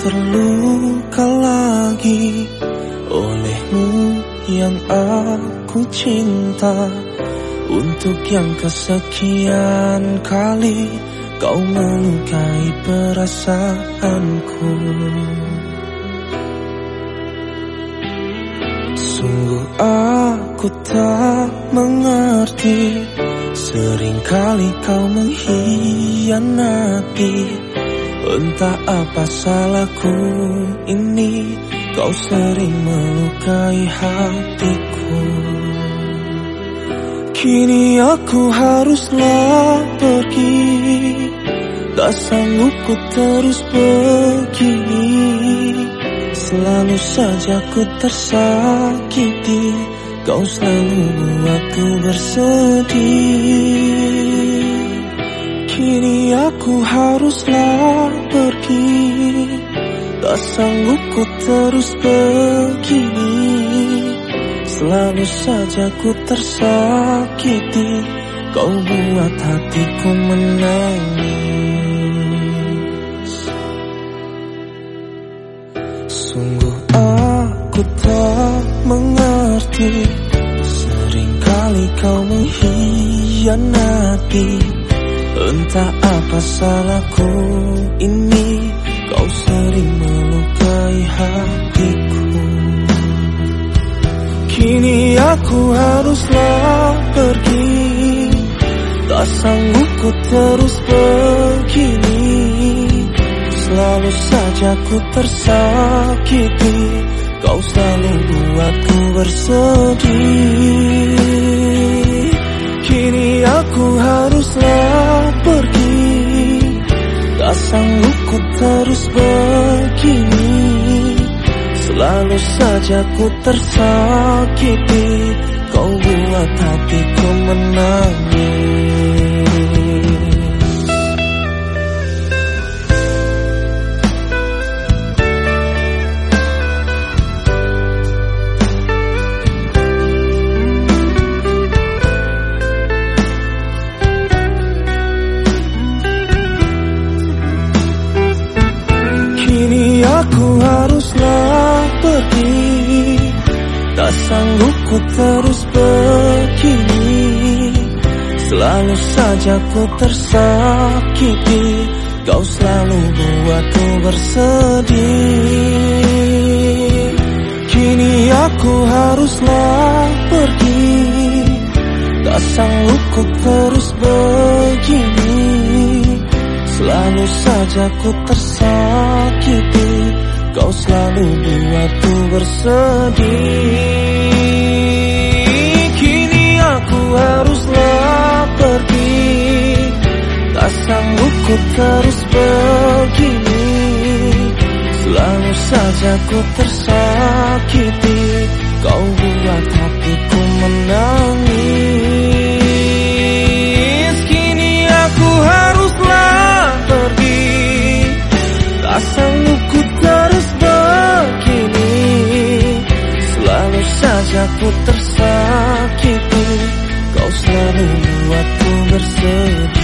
terluka lagi olehmu yang aku cinta. Untuk yang kesekian kali kau melukai perasaanku. Sungguh aku tak mengerti Seringkali kau mengkhianati Entah apa salahku ini Kau sering melukai hatiku. Kini aku haruslah pergi Tak sanggup ku terus begini Selalu saja ku tersakiti Kau selalu buatku bersedih Kini aku haruslah pergi. Tak sanggup ku terus begini. Selalu saja ku tersakiti. Kau buat hatiku menangis. Sungguh aku tak mengerti. Seringkali kau mengkhianati Entah apa salahku ini Kau sering melukai hatiku. Kini aku haruslah pergi Tak sanggup ku terus begini Selalu saja ku tersakiti Kau selalu buatku bersedih ku terus begini Selalu saja ku tersakiti. Kau buat hatiku menangis aku haruslah pergi. Tak sanggup ku terus begini. Selalu saja ku tersakiti. Kau selalu buatku bersedih. Kini aku haruslah pergi. Tak sanggup ku terus begini saja ku tersakiti. Kau selalu buatku bersedih. Kini aku haruslah pergi. Tak sanggup ku terus begini. Selalu saja ku tersakiti. Kau buat hatiku menangis ku tersakiti. Kau selalu buatku bersedih